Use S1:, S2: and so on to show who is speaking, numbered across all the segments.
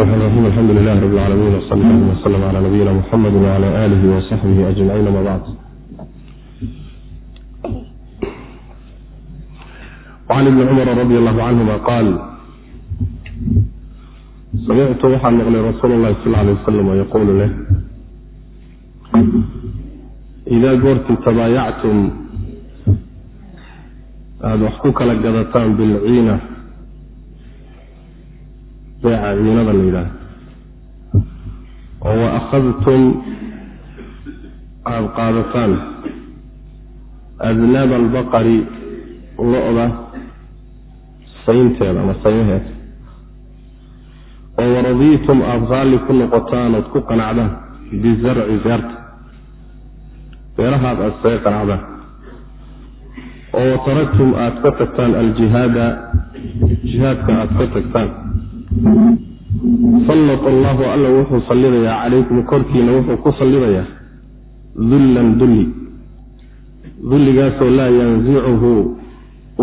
S1: alxamdu lilahi rab lcaalamiin wsal llahuma wslm cala nabiyina muxamedi wcala alihi wasaxbihi ajmaciin ama bacd an ibni cumara radi allahu canhuma qaal samictu waxaa maqlay rasuul lahi sal lay wasalam yaquulu leh idaa goorti tabaayactum aada wax ku kala gadataan bilciina beeca ciinada la yidhaah oo wa akhadtum aada qaadataan adnaaba albaqari lo-da saynteeda ama saymaheeda oo waradiitum aada raalli ku noqotaan ood ku qanacdaan bizarci beerta beerahaad aada isaga qanacdaan. Oo wataraktum aada ka tagtaan aljihaada jihaadka aada ka tagtaan sallat allahu alla wuxuu sallidayaa calaykum korkiina wuxuu ku sallidayaa dullan dulli dulligaasoo laa yansicuhu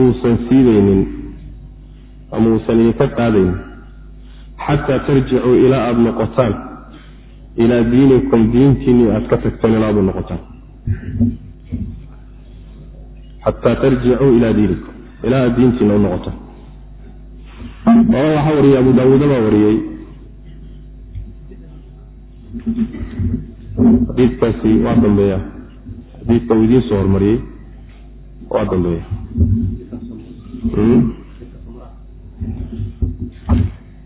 S1: uusan siidaynin ama uusan idinka qaadaynin xataa tarjicuu ilaa aada noqotaan. Ilaa diinikum diintiinii aada ka tagtaan ilaa aada noqotaan. Xataa tarjicuu ilaa diinikum ilaa aada diintiina u noqotaan aba waxaa wariyey abu daawuuda baa wariyey. Xadiidkaasi waa dambeeya. Xadiidka uu idiin soo hormariyey waa dambeeya.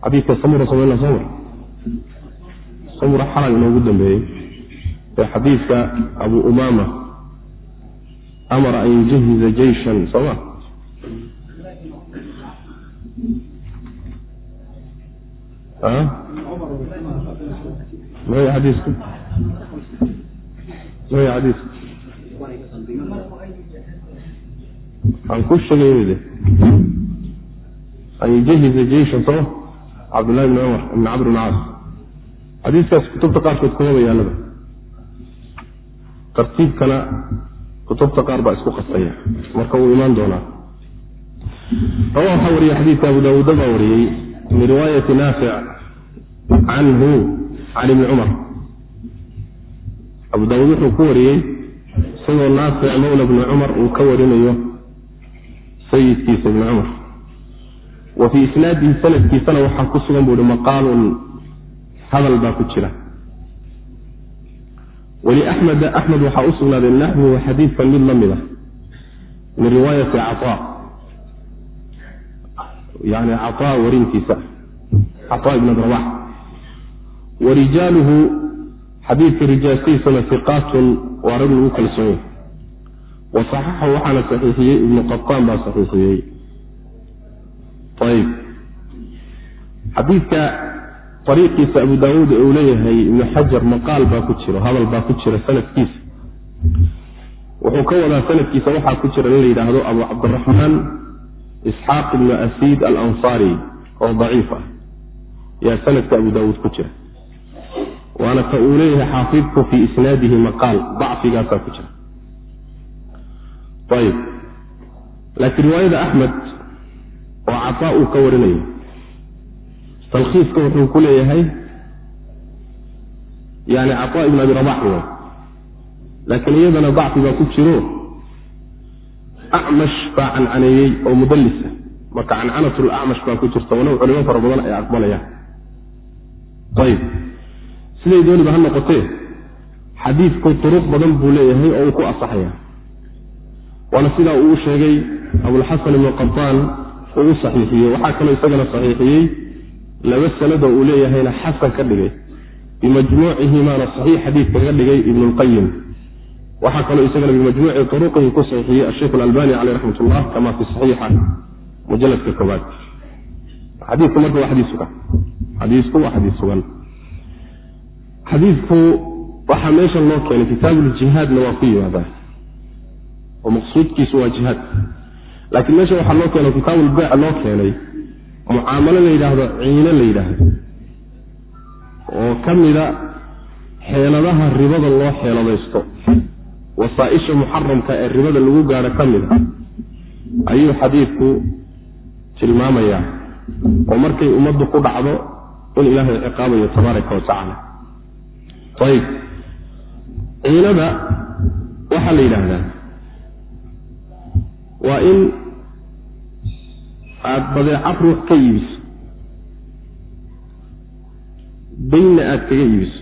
S1: Xadiidka samura somayna soo mar samura xalal inoogu dambeeyey ee xadiidka abu umaama amara an yujahiza jeyshan soo ma maya xadiisku maya xadiisku aan ku sheegay an yujahiza jeyshan sooma cabdullahi bni cumar ibni camr bn caas xadiiskaas kutubta qaarkood kumaba yaalaba tartiibkana kutubta qaar baa isku qasaya. Marka wuu imaan doonaa. Rawa waxaa wariyey xadiidka abu daawuuda baa wariyey min riwaayati naafic canhu can ibni cumar. Abu daawuud wuxuu ku wariyey isagoo naafic mawla bni cumar uu ka warinayo sayidkiisa ibni cumar. Wa fii isnaadihi sanadkiisana waxaa ku sugan buu maqaalun hadal baa ku jira. Waliaxmed axmed waxaa u sugnaaday naxwuhu xadiidkan mid la mid a min riwaayati cataa yani cataa warintiisa cataa ibn rabax wa rijaaluhu xadiidka rijaalkiisana hiqaatun waa rag lagu kalsoon yahy wa saxaxahu waxaana saxiixiyey ibnu qataan baa saxiixiyey. Ayb xadiidka ariiqiisa abu daawuud uu leeyahay ibnu xajar maqaal baa ku jiro hadal baa ku jira sanadkiisa. Wuxuu ka wadaa sanadkiisa waxaa ku jira in la yidhaahdo abu cabdiraxmaan isxaaq ibnu asiid alansaari oo daciif ah. Yaa sanadka abu daawuud ku jira. Waana ta uu leeyahay xaafidku fii isnaadihi maqaal dacfigaasaa ku jira. Ayb laakiin riwaayada axmed oo cataa uu ka warinayo talkhiiska wuxuu ku leeyahay yani cataa ibn abi rabax w laakiin iyadana dacfi baa ku jiro acmash baa cancaneeyey oo mudallisa marka cancanatu acmash baa ku jirta walow culimo fara badan ay aqbalayaan. Ayib. Siday dooniba ha noqotee xadiidku turuq badan buu leeyahay oo uu ku asaxaya waana sidaa uu sheegay abulxasan ibnu qataan uu u saxiixiyey. Waxaa kaloo isagana saxiixiyey laba sanadoo uu leeyahayna xasan ka dhigay. Bimajmuucihimaana saxiix xadiid kaga dhigay ibnu lqayim waxaa kaloo isagana bimajmuuci turuqihi ku saxiixiyey asheikh alalbani caleyh raxmat ullah kama fi saxiixa mujaladka koobaad xadiidku marka waa xadiis sugan. Xadiisku waa xadiis sugan. Xadiidku waxaa meeshan loo keenay kitaabuuljihaadna waa ku yimaadaa oo maqsuudkiisu waa jihaad. Laakiin meesha waxaa loo keeno kitaabulbeec loo keenay mucaamalo la yidhaahdo ciino la yidhaahdo. Oo ka mida xeeladaha ribada loo xeeladaysto wasaa-isha muxaramka ee ribada lagu gaadho ka mida ayuu xadiidku tilmaamayaa oo markay ummaddu ku dhacdo in ilaahay ciqaabayo tabaaraka wa tacaala. Ayib ciinada waxaa la yidhaahdaa waa in aada badeecad ruux ka iibiso daynna aada kaga iibiso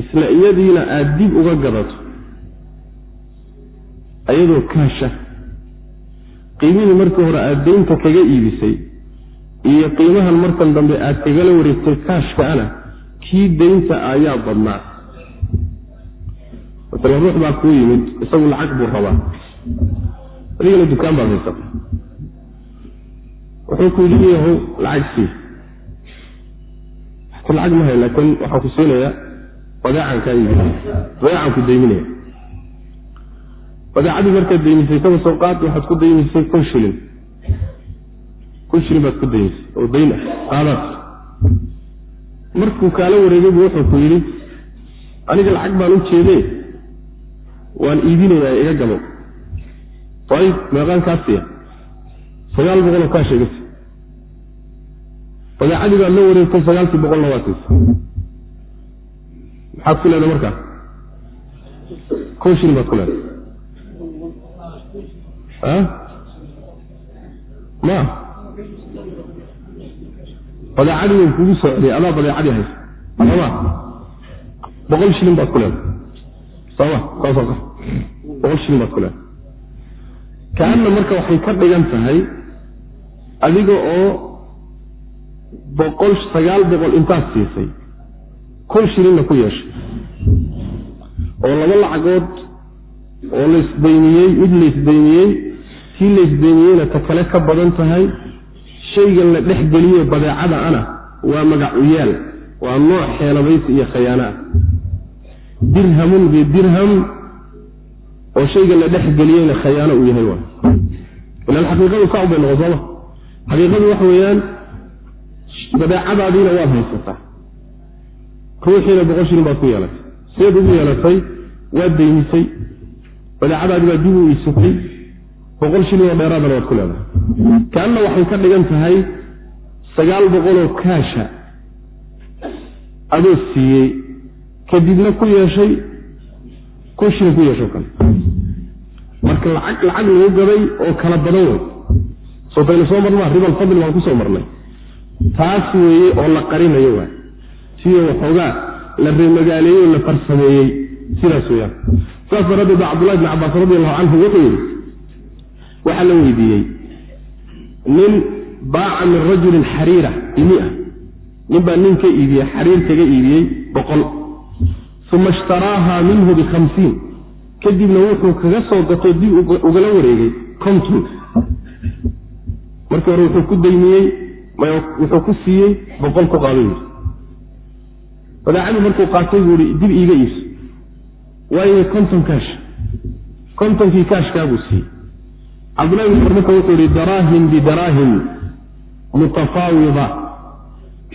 S1: isla iyadiina aada dib uga gadato ayadoo kaasha. Qiimihii markii hore aada daynta kaga iibisay iyo qiimahan markan dambe aada kagala wareegtay kaashkaana kii daynta ayaa badnaa. Masala ruux baa kuu yimid isagu lacag buu rabaa. Adigana dukaan baad haysata wuxuu ku yidhi yahow lacag sii. Lacag mahay laakiin waxaa ku siinayaa badeecadii markaad daymisay kaba soo qaad waxaad ku daymisay kun shilin. Kun shilin baad ku daymisay oo dayn ah qaadaad markuu kaala wareegay buu wuxuu ku yidhi aniga lacag baan u jeedee waan iibinayaa iga gabo. Ayib meeqaan kaa siiya sagaal boqol oo kaa sheegasi badeecadii baad la wareegtay sagaalkii boqolna waa maxaad ku leedahay markaa kun shilin baad ku leedahay ma. Badeecadii way kugu soo celiyay adaa badeecadii haysa soma boqol shilin baad ku leedahay soma saasoo ka. Boqol shilin baad ku leedahay kaanna marka waxay ka dhigan tahay adiga oo boqol sagaal boqol intaad siisay kun shilinna ku yeeshay oo laba lacagood oo laysdaymiyey mid laysdaymiyey tii laysdaymiyeyna ta kale ka badan tahay shaygan la dhex geliye badeecada ana waa magacuyaal waa nooc xeelabaysi iyo khayaano ah dirhamun bidirham oo shayga la dhex geliyeyna khayaano uu yahay ilaan xaqiiqadu saa ubay noqon xaqiiqadu waxa weeyaan badeecadaadiina waad haysataa ruuxiina boqol shilin baad ku yeelatay sideed ugu yeelatay waad daymisay badeecadaadi baa dib u iisatay boqol shilin oo dheeraadana waad ku leedahay. Kaanna waxay ka dhigan tahay sagaal boqoloo kaasha adoo siiyey kadibna ku yeeshay kun shilin ku yeesho kale marka lacag lacag lagu gaday oo kala badan wey sootaynu soo marnaa ribal fadli waan ku soo marnay. Taas weeye oo la qarinayo waay sidii waxoogaa la reemagaaleeyey oo la farsameeyey. Sidaas weyaan saas daraaddeed ba cabdullahi bn cabbaas radi allahu canhu wuxuu yidhi waxaa la weydiiyey nin baaca min rajulin xariira bimia nin baa nin ka iibiyey xariir kaga iibiyey boqol. Uma ishtaraaha minhu bikhamsiin kadibna wuxuu kaga soo gatoo dib ugala wareegay konton. Markii hore wuxuu ku daymiyey wuxuu ku siiyey boqol ku qaado yidhi badeecadii markuu qaatay buu ihi dib iiga iibso. Waayo konton kaash kontonkii kaashkaa buu siiyey cabdullahi bin cumar wuxuu yihi daraahim bidaraahim mutafaawida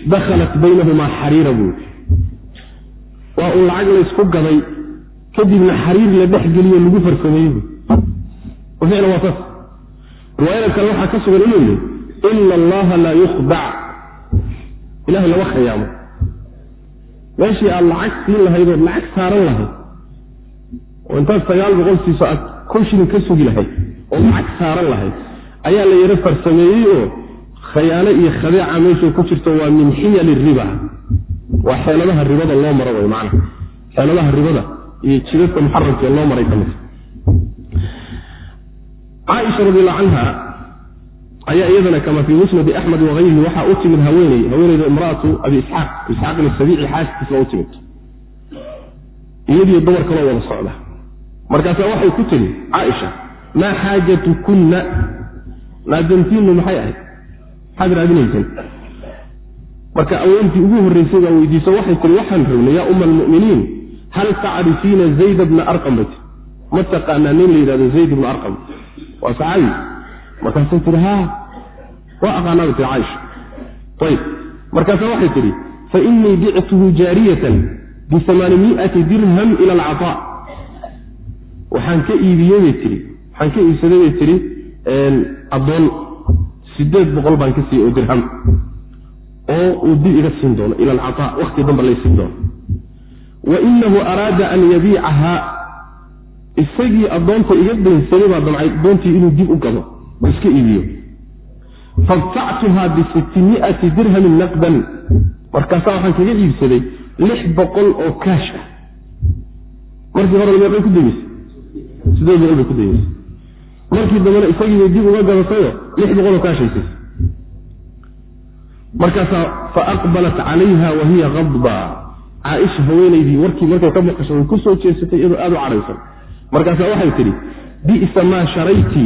S1: dakhalat baynahumaa xariira buu yidhi. Waa uu lacag laysku gaday kadibna xariir la dhex geliyo lagu farsameeyey bu ficlan waa saas. Riwaayada kale waxaa ka sugan inuu yihi ina allaha laa yukhdac ilahay lama khayaamo meeshii aad lacag siin lahayd ood lacag saaran lahayd oo intaad sagaal boqol siiso aad kun shilin ka sugi lahayd oo lacag saaran lahayd. Ayaa la yaro farsameeyey oo khayaano iyo khadeeca meeshay ku jirto waa min xiyali riba. Waa xeeladaha ribada loo maro way macana xeeladaha ribada iyo jidadka muxaramkee loo maray ka mid caaisha radiallahu canha ayaa iyadana kama fii musnadi axmed wakayrihi waxaa u timid haweeney. Haweeneyda imraatu abi isxaaq isxaaq isabiici xaaskiisna u timid. Iyadiyo dumar kaloo wada socda. Markaasaa waxay ku tiri caaisha maa xaajatukunna? Naadantiinnu maxay ahayd? Maxaad raadinayseen marka aweentii ugu horreysay baa weydiiso waxay tiri waxaan rabnay umma almu'miniin hal tacrifiina zayd bna arqam bay tii ma taqaanaa nin la yidhahdo zayd ibna arqam? Waa saxaabi markaasay tihi ha waa aqaanaabay tii caaisha ayib markaasaa waxay tidhi fa inii bictuhu jaariyatan biamaanimiati dirham ila alcataa waxaan ka iibiyey bay tihi waxaan ka iibsaday bay tihi addoon sideed boqol baan ka siiyey oo dirham oo uu dib iga siin doono ila alcataa wakti dambe lay siin doono. Wa inahu araada an yabiicahaa isagii addoonta iga daynsaday baa damcay addoontii inuu dib u gado oo iska iibiyo. Fabtactuhaa bisitimiati dirhamin naqdan. Markaasaa waxaan kaga iibsaday lix boqol oo kaash ah. Markii hore meeqay ku dayeysay sideed boqol bay ku dayeysay markii dambena isagiibay dib uga gadatayo lix boqol oo kaashaysay markaasaa fa aqbalat calayha wa hiya kadba caaisha haweenaydii warkii markay ka maqasho way ku soo jeesatay iyadoo aada u cadhaysan markaasaa waxay tidhi bisa maa sharayti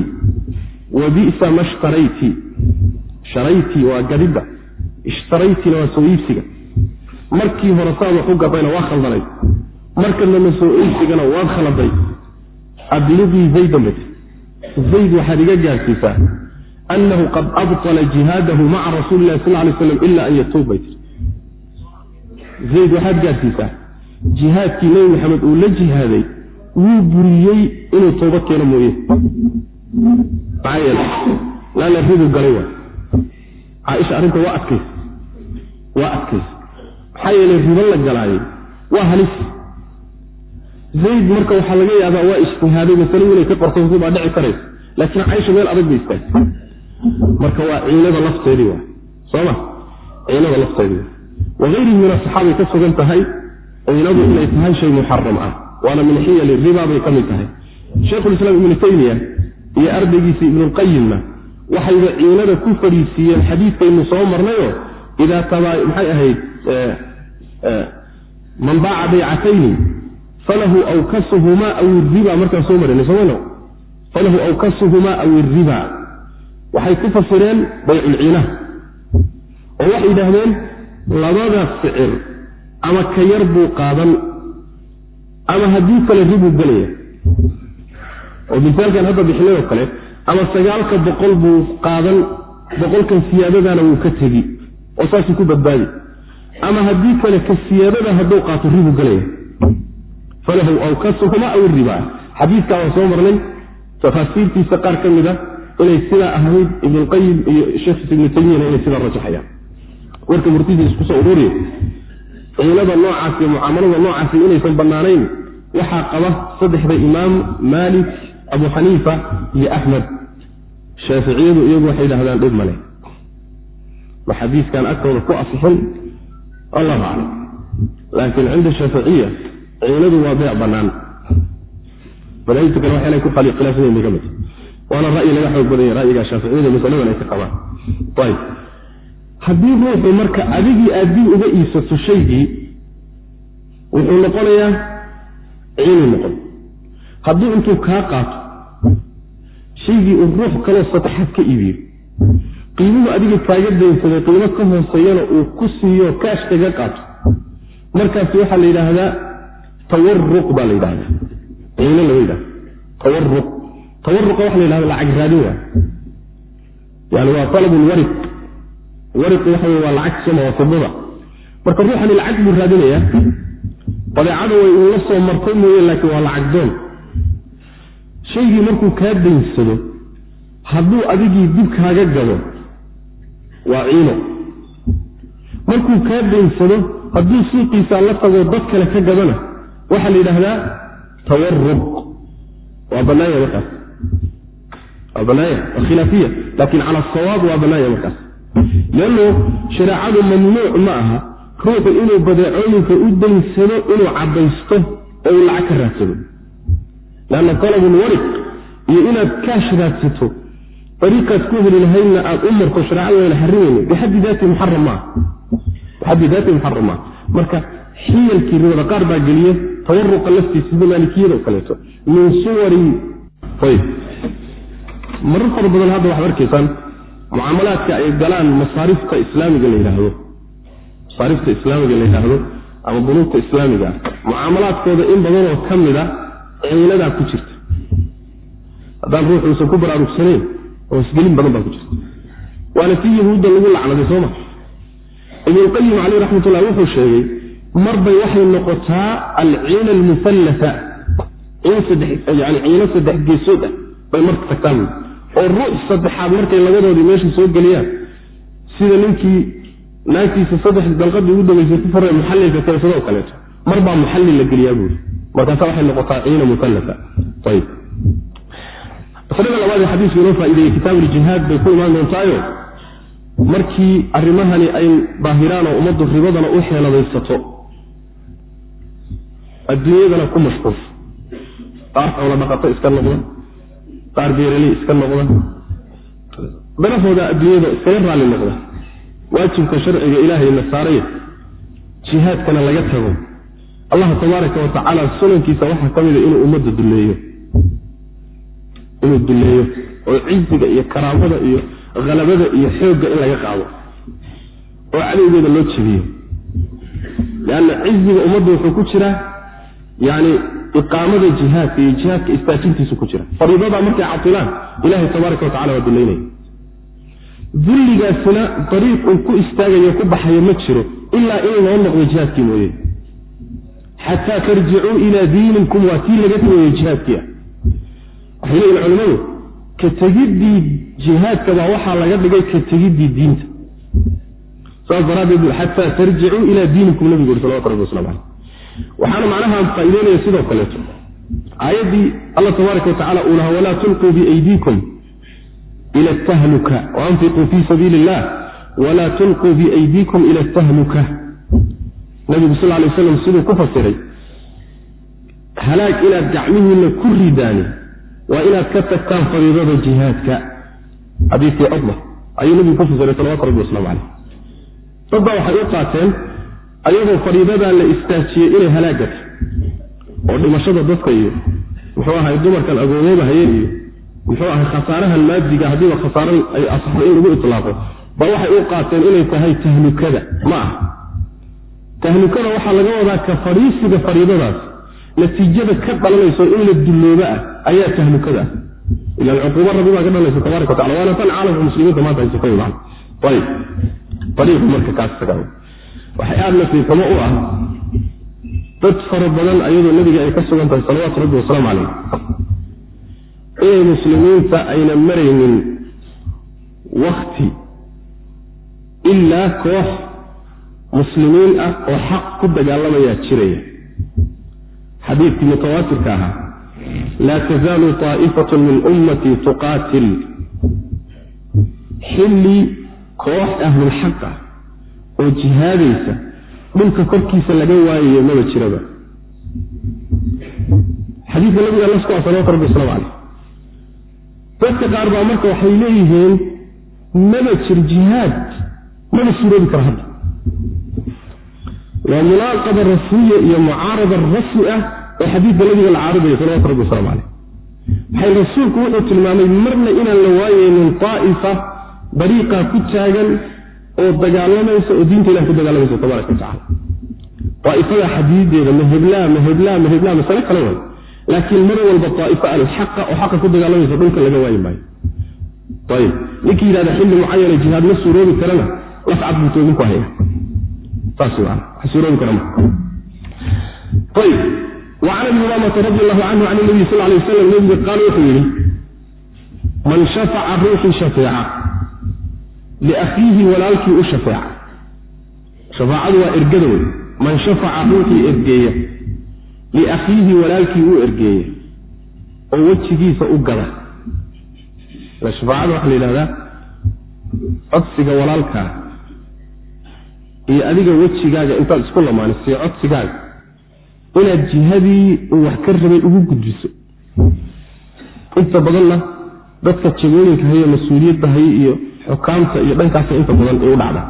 S1: wa bisa ma shtaraytii sharaytii waa gadidda ishtaraytina waa soo iibsiga. Markii hore saad wax u gadayna waa khaldanayd markanama soo iibsigana waad khaladay abliqii zaydan bay zayd waxaad iga gaarsiisaa annahu qad abطala jihaadahu maca rasuuli lahi sal lay slam ila an yatuub bay tir zayd waxaad gaarsiisaa jihaadkii nebi maxamed uu la jihaaday wuu buriyey inuu tooba keeno mooye maxaa yeele laana ribu galay waay caaisha arrinta waa adkays waa adkays maxaa yeele ribo la galaayay. Waa halis. Zayd marka waxaa laga yaabaa waa ijtihaaday masalo inay ka qorsanto baa dhici karaysa. Laakiin caaisha meel adag bay istaagtay. Marka waa ciinada lafteedii waay sooma ciinada lafteedii waayrihi min asaxaabay ka sugan tahay ciinadu inay tahay shay muxaram ah. Waana min xiyali riba bay ka mid tahay. Sheikhulislaam ibnu taymiya iyo ardaygiisa ibnulqayimna waxayba ciinada ku fadhiisiiyeen xadiidkaynu soo marnayo idaa maxay ahayd man baaca baycatayni falahu awkasuhumaa aw iriba markaan soo marana soomano falahu awkasuhumaa aw iriba waxay ku fasireen bayculciinaha oo waxay yidhaahdeen labada ficir ama ka yar buu qaadan ama haddii kale ribuu gelaya oo misaalkan hadda bixinay oo kale ama sagaalka boqol buu qaadan boqolkan siyaadadana wuu ka tegi oo saasuu ku badbaadi. Ama haddii kale ka siyaadada hadduu qaato ribuu gelaya falahu awkasuhuma aw riba. Xadiidkaa waan soo marnay tafaasiirtiisa qaar ka mid a inay sidaa ahayd ibnulqayim iyo sheekhiis ibnu taymiyana inay sidaa rajaxayaan. Warka murtidiis ku soo ururiya ciilada noocaasi mucaamalada noocaasi inaysan bannaanayn waxaa qaba saddexda imaam maalik abu xaniifa iyo axmed shaaficiyadu iyagu waxay yidhahdaan dhib male ma xadiiskan agtooda ku asixin? Allahu aclam. Laakiin cinda shaaficiya ciiladu waa beec bannaan. Madaahibta kale wax inay ku khilaafsayen bay ka mid waana ra'yi laga xoog badanya ra'yiga shaaficiyada masaladan ay ka qabaan. Ayb haddii ruuxu marka adigii aad dib uga iibsato shaygii wuxuu noqonayaa ciinuu noqon. Haddii intuu kaa qaato shaygii uu ruux kaloo saddexaad ka iibiyo. Qiimuhu adiga kaaga daynsaday qiimo ka hooseeyana uu ku siiyo kaash kaga qaato. Markaasi waxaa la yidhaahdaa tawaruq baa la yidhahdaa ciino lama yidhahda tawaruq tawaruqa waxa la yidhahda lacag raadin waa. Yani waa talabulwariq wariqu waxa wey waa lacag soma waa marka ruuxani lacag buu raadinayaa. Badeecada way uu la soo martay mooye laakiin waa lacag doon shaygii markuu kaa daynsado hadduu adigii dib kaaga gado waa ciino. Markuu kaa daynsado hadduu suuqiisaa la tago dad kale ka gadana waxaa la yidhaahdaa tawaruq waa bannaanya markaas. Waa bannaanya waa khilaafiya. Laakiin cala asawaab waa bannaanya markaas. Leanno shareecadu mamnuuc ma aha. Ruuxu inuu badeecooyinka u daynsado inuu cabaysto oo uu lacag ka raadsado leanna talabulwariq iyo inaad kaash raadsato ariiqaad ku heli lahaydna aad u marto shareecadu wayna xarimayna bixaddi daati muxaram maaha bixaddi daati muxaram maaha marka xiyalkii riwada qaar baa geliye tawaruqa laftiisa sida maalikiyada oo kaleeto min suwari ayb marar fara badan hadda waxaad arkaysaan mucaamalaadka ay galaan masaarifta islaamiga la yidhaahdo masaarifta islaamiga la yidhaahdo ama bunuugta islaamiga mucaamalaadkooda in badanoo ka mid a ciiladaa ku jirta. Haddaan ruux uusan ku baraarugsanayn hoosgelin badan baa ku jirta. Waana si yahuudda lagu lacnaday sooma ibnulqayim caleyh raxmatullah wuxuu sheegay marbay waxay noqotaa alciina almuallata sadeyani ciino saddex geesood ah bay marka tagtaan. Oo ruux saddexaad markay labadoodii meesha soo geliyaan sida ninkii naagtiisa saddex dalqadii ugu dambaysay ku fara muxallilka keensadoo kaleeto. Mar baa muxallil la geliyaa buuri markaasa waxay noqotaa ciina muallaa ayb masalada labaad ee xadiisku inoo faa'ideeyey kitaabuuljihaad bay ku imaan doontaayo? Markii arrimahani ay daahiraan oo ummaddu ribadana u xeeladaysato adduunyadana ku mashquulsa qaar xoola dhaqato iska noqda qaar beeraley iska noqda. Danahooda adduunyada iskaga raalli noqda. Waajibka sharciga ilaahayna saaraya jihaadkana laga tago allah tabaaraka wa tacaala sunankiisa waxaa ka mida inuu ummadda dulleeyo. Inuu dulleeyo oo ciziga iyo karaamada iyo halabada iyo xoogga in laga qaado. Oo cadowgeeda loo jebiyo. Leanna ciziga ummadda wuxuu ku jiraa yani iqaamada jihaadka iyo jihaadka istaajintiisu ku jira. Fariidadaa markay cadilaan ilahay tabaaraka wa tacala waa dullaynaya dulligaasina dariiq uu ku istaagayo ku baxayo ma jiro ilaa in loo noqdo jihaadkii mooye xataa tarjicuu ilaa diinikum waa tii laga tageeyo jihaadkii ah waxay leeyihiin culimmadu ka tegiddii jihaadkabaa waxaa laga dhigay ka tegiddii diinta saas daraaddeed xataa tarjicuu ilaa diinikum nabigu uri salawatu rabbi waslamu caleyh waxaana macnaha faa'iideynaya sidoo kaleeto aayaddii alla tabaaraka wa tacala uu lahaa walaa tulquu biaydiikum ila tahluka waanfiquu fii sabiili illah walaa tulquu biaydiikum ila tahluka nabigu sal lay waslam siduu ku fasiray halaag inaad gacmihiinna ku ridaani waa inaad ka tagtaan fariidada jihaadka. Xadiikii cudma ayuu nabigu ku fasiray salawatu rabbi waslamu caleyh dad baa waxay u qaateen ayagoo fariidadaa la istaajiyey inay halaagata oo dhimashada dadka iyo muxuu ahay dumarkan agoomoobahaye iyo muxuu ahay khasaarahan maadiga haddiiba khasaaro ay asaxdo in lagu itlaaqo ba waxay u qaateen inay tahay tahlukada ma ah tahlukada waxaa laga wadaa ka fadhiisiga fariidadaas. Natiijada ka dhalanayso in la dullooba ah ayaa tahlukada ah. Ilan cuquubo rabbi baa ka dhalanaysa tabaraka watacala waana tan caalamka muslimiinta maanta haysa ka imaan ayib. Ariiqu marka kaas tagaa waxay aada nasiifamo u ah dad fara badan ayadoo nebiga ay ka sugan tahay salawaatu rabbi wasalaamu calayh inay muslimiinta ayna maraynin wakti ilaa koox muslimiin ah oo xaq ku dagaalamayaa jiraya. Xadiidkii mutawaatirka ahaa laa tazaalu taa'ifatu min ummatii tuqaatil. Xilli koox ahlulxaq ah oo jihaadaysa dhulka korkiisa laga waayayo maba jiraba. Xadiidka nabiga nasku ah salawatu rabbi waslamu caleyh dadka qaar baa marka waxay leeyihiin maba jir jihaad maba suuroobi kara hadda waa munaaqaba rasmiya iyo mucaarada rasmi ah oo xadiidka nabiga la caaridayo salawatu rabbi waslamu caleyh maxay rasuulku wuxuu tilmaamay marna inaan la waayeynin daa'ifa dariiqaa ku taagan oo dagaalamaysa oo diinta ilah ku dagaalamaysa tabaraka watacala daaifada xadiideeda maheblaa maheblaa maheblaa masale kale way. Laakiin mar walba daaifo alxaqa oo xaqa ku dagaalamaysa dhulka laga waayi maayo. Ayib ninkii yidhahda xilli mucayana jihaad ma suuroobi karana lafcad buu toogin ku haya wacan abi umaamata radi allahu canhu can nabiy sal lay waslam nabiga qaal wuxuu yidhi man shafaca ruuxii shafeeca liakhiihi walaalkii u shafeeca. Shafaacadu waa ergada wey man shafaca ruuxii ergeeya liakhiihi walaalkii u ergeeya oo wejigiisa u gada shafaacada waxaa la yidhahdaa codsiga walaalkaa iyo adiga wejigaaga intaad isku lamaanisiyo codsigaaga inaad jihadii uu wax ka rabay ugu gudbiso. Inta badanna dadka jagooyinka haye mas'uuliyadda haye iyo xukaamta iyo dhankaasa inta badan u dhacda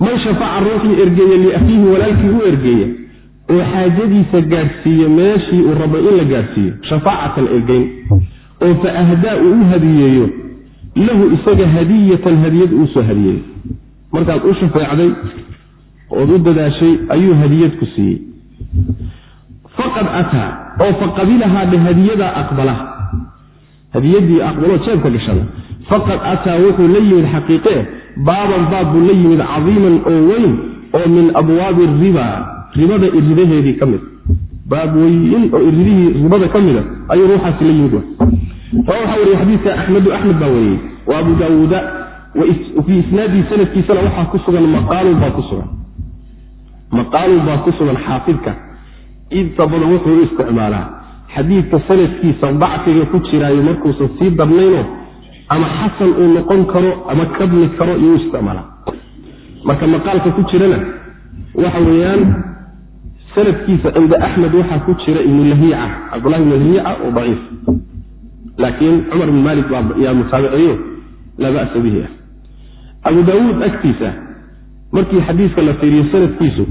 S1: man shafaca ruuxii ergeeya liakhiihi walaalkii u ergeeya oo xaajadiisa gaadhsiiya meeshii uu rabo in la gaadhsiiyo shafaacatan ergeyn. Oo fa ahdaa uu u hadiyeeyo lahu isaga hadiyatan hadiyad uu soo hadiyeeyo markaad u shafeecday ood u dadaashay ayuu hadiyad ku siiyey. Faqad ataa oo faqabilahaa dhe hadiyadaa aqbala. Hadiyadii aqbaloo jeebka gashada. Faqad ataa wuxuu la yimid xaqiiqee baaban baab buu la yimid cadiiman oo weyn oo min abwaabi riba ribada iridaheedii ka mid. Baab weyn oo iridihii ribada ka mida ayuu ruuxaasi la yimid. Rawa waxaa wariyey xadiidka axmedu axmed baa wariyey wa abu daawuuda fii isnaadii sanadkiisana waxaa ku sugan maqaalun baa ku sugan. Maqaalun baa ku sugan xaafidka. Inta badan wuxuu u isticmaalaa xadiidka sanadkiisa dacfiga ku jiraayo markuusan sii darnayno ama xasan uu noqon karo ama kabni karo iyo u isticmaalaa. Marka maqaalka ku jirana waxa weeyaan sanadkiisa cinda axmed waxaa ku jira ibnu lahiica cabdullahi ibnu lahiica oo daciif. Laakiin cumar ibn malik yaa mutaabiceeyo laa ba'sa bihi. ah abu daawuud agtiisa. Markii xadiiska la fiiriyo sanadkiisu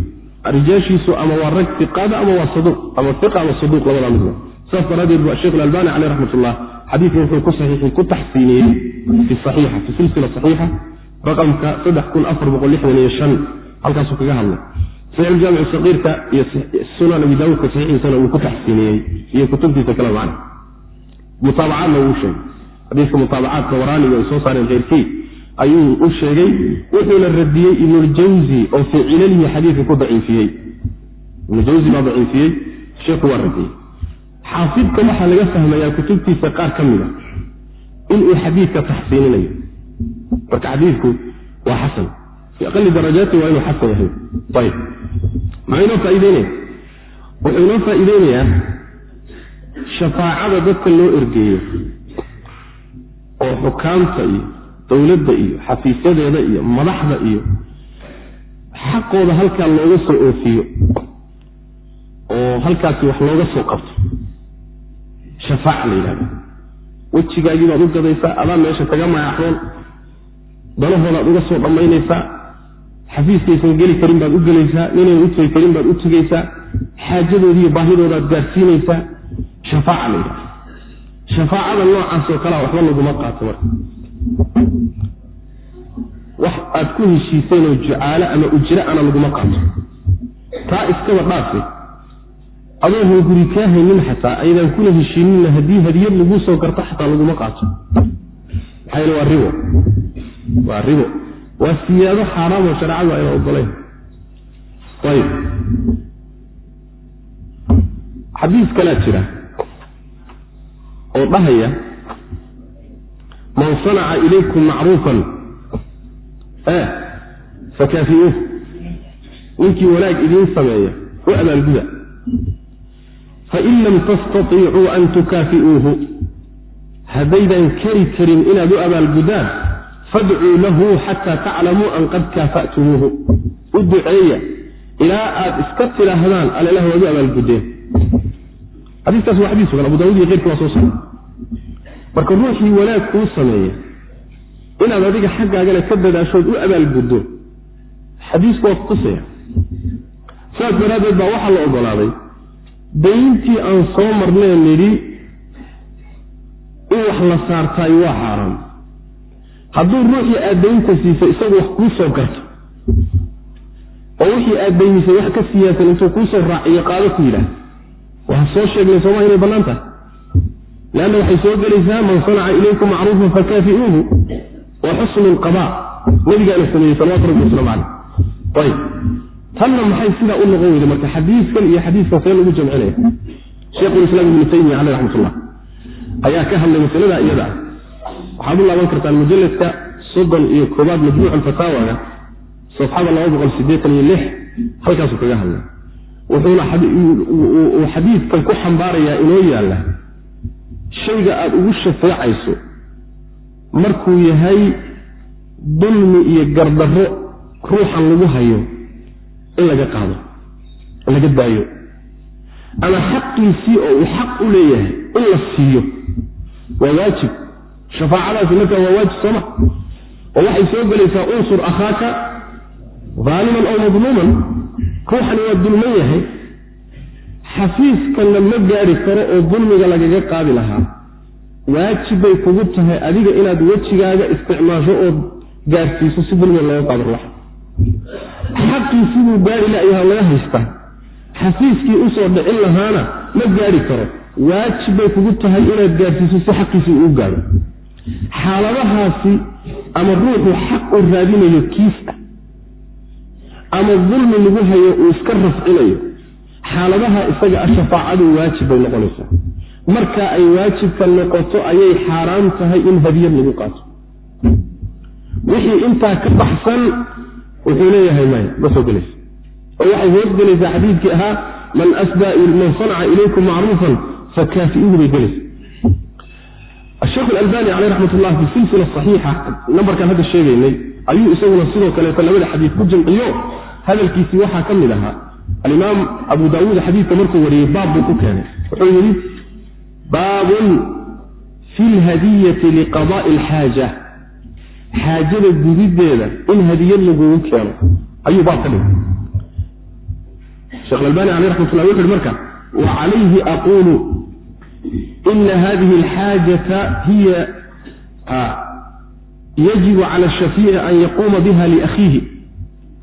S1: rijaashiisu ama waa rag iqaada ama waa saduuq ama iqa ama saduuq labadaa midna. Saas daraaddeed ba sheekh alalbani caleyh raxmatullah xadiidkan wuxuu ku saxiixin ku taxsiiniyey fi saxiixa fi silsila saxiixa raqamka saddex kun afar boqol lixdan iyo shan. Halkaasuu kaga hadlay. Saxiixuljaamic saqiirka iyo sunan abi daawuudka saxiixiisana uu ku taxsiiniyey iyo kutubtiisa kale macna. Mutaabacaadna wuu sheegay. Xadiiska mutaabacaadka waraaniga ay soo saareen keyrkii ayuu u sheegay wuxuuna radiyey ibnuljawzi oo fii xadiidka ku daciifiyey. Ibnujawzi baa daciifiyey sheekhu waa radiyey. Xaafidka waxaa laga fahmayaa kutubtiisa qaar ka mida inuu xadiidka taxsiininayo. Marka xadiidku waa xasan fi aqali darajaati waa inuu xasan yahay. Ayib. Maxuu inoo faaideynaya wuxuu inoo faa'iideynayaa shafaacada dadka loo ergeeyo oo xukaamta iyo dowladda iyo xafiisyadeeda iyo madaxda iyo xaqooda halkaa looga soo oofiyo oo halkaasi wax looga soo qabto. Shafaaca la yidhahda wejigaagii baad u gadaysaa adaa meesha kaga magaxoon danahoodaad uga soo dhammaynaysaa xafiiskaysan geli karin baad u gelaysaa ninayn u tegi karin baad u tegaysaa xaajadoodiiyo baahidoodaad gaadhsiinaysaa shafaaca la yidhahda shafaacada noocaasoo kalea waxba laguma qaato marka wax aad ku heshiiseenoo jucaalo ama ujre ana laguma qaato taa iskaba dhaafe adoohan guri kaa haynin xataa aydaan kula heshiinina haddii hadiyad laguu soo garto xataa laguma qaato. Maxaa yele waa ribo. Waa ribo. Waa siyaado xaaraamoo shareecadu ayna ogolayn ayib. Xadiis kalaa jira oo dhahaya man sanaca ilaykum macruufan. Fakaafiuuh. Ninkii wanaag idiin sameeya u abaalguda fain lam tastaiicuu an tukaafi'uuhu. Haddaydan kari karin inaad u abaalgudaan fadcuu lahu xataa taclamuu an qad kaafa'tumuuhu. U duceeya ilaa aad iska tidhaahdaan alelah waad u abaalgudeen xadiiskaas waa xadiis abu daawud iyo keyrkii waa soo socda marka ruuxii wanaag kuu sameeya inaad adiga xaggaagana ka dadaashood u abaalguddo xadiisku waa kutusaya saas daraaddeed baa waxaa la ogolaaday dayntii aan soo marnee nidhi in wax la saartaay waa xaaraan hadduu ruuxii aad daynta siisay isagu wax kuu soo garto oo wixii aad daynisay wax ka siyaasan intuu kuu soo raaciyo qaado ku yidhaah waa soo sheegnay sooma inay bannaan tahay leanna waxay soo gelaysaa man sanaca ilaykum macruufan fakaafi'uuhu wa xusnu lqabaa nabigaana sameeyey salawatu rabbi waslamu caleyh ayib tanna maxay sidaa u noqon weyda marka xadiiskan iyo xadiiskan see lagu jamcinaya sheikhulislaam ibnu taymiya caleyh raxmatullah ayaa ka hadlay masalada iyada waxaad u laaban kartaan mujalladka soddon iyo koobaad majmuuc fataawaga safxada laba boqol sideetan iyo lix halkaasuu kaga hadlay wuxuuna uu xadiidkan ku xambaarayaa inoo yaalla shayga aada ugu shafeecayso markuu yahay dulmi iyo gardarro ruuxan lagu hayo in laga qaado laga daayo. Ama xaqiisii oo uu xaq u leeyahay in la siiyo. Waa waajib. Shafaacadaasi markaa waa waajib sooma oo waxay soo gelaysaa unsur akhaaka daaliman aw madluuman ruuxani waa dulman yahay xafiiskanna ma gaari karo oo dulmiga lagaga qaadi lahaa. Waajib bay kugu tahay adiga inaad wejigaaga isticmaasho ood gaarsiiso si dulmiga looga qaado ruuxa xaqii siduu gaari layaha laga haystaa. Xafiiskii u soo dhicin lahaana ma gaari karo. Waajib bay kugu tahay inaad gaarsiiso si xaqiisii uu gaaro. Xaaladahaasi ama ruuxu xaq uu raadinayo kiis ah. Ama dulmi lagu hayo uu iska rafcinayo xaaladaha isaga a shafaacadu waajib bay noqonaysaa. Marka ay waajibka noqoto ayay xaaraam tahay in hadiyad lagu qaato. Wixii intaa ka baxsan wuxuu leeyahay maya ma soo gelaysa. Oo waxay hoos gelaysaa xadiidkii ahaa man sanaca ilaykum macruufan fakaafi'uhu bay gelaysa asheekh alalbani caleyh raxmat ullah fi silsila saxiixa nambarkaan hadda sheegaynay ayuu isaguna sidoo kaleeto labada xadiid ku jamciyo hadalkiisii waxaa ka mid ahaa alimaam abu daawuud xadiidka markuu wariyey baab buu ku keenay. Wuxuu yidhi baabun fi lhadiyati liqadaai alxaaja xaajada gudideeda in hadiyad lagugu keeno. Ayuu baab ka dhigay. Shekh albani aleh raxmatullah wuxu uhi marka wa calayhi aquulu ina hadihi alxaajata hiya yajibu cala shafiici an yaquuma biha liakhiihi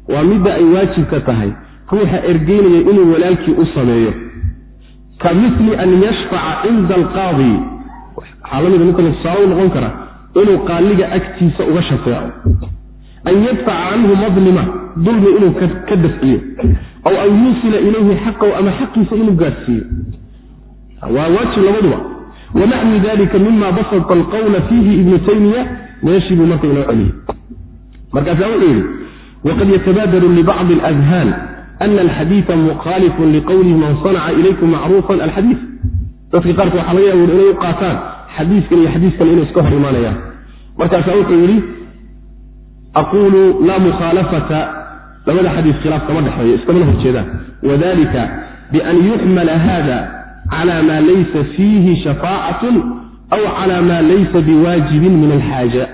S1: waa midda ay waajibka tahay ruuxa ergeynaya inuu walaalkii u sameeyo. Ka mili an yashfaca cinda alqaadi. Waxaa la mida ninka tusaale u noqon kara inuu qaaliga agtiisa uga shafeeco an yadfaca canhu madlima dulmi inuu ka dafciyo. Aw an yuusila ilayhi xaqahu ama xaqiisa inuu gaadhsiiyo waa waajib labaduba. Wanaxwi dalika mima basata alqawla fiihi ibnu taymiya. Meeshii buu marka inoo celiyey markaasaa wuxuu yidhi waqad yatabaadaru libacdi aladhaan ana alxadiida mukhaalifun liqowlihi man sanaca ilaykum macruufan alxadiid dadka qaarka waxaa laga yaaba inay u qaataan xadiiskan iyo xadiiskan inay iska hor imaanayaan. Markaasaa wuxuu yidhi aquulu laa mukhaalafata. Labada xadiis khilaaf kama dhexeeyo iskamana horjeedaan wadalika bian yuxmala hada cala maa laysa fiihi shafaacatun aw cala maa laysa biwaajibin min alxaaja.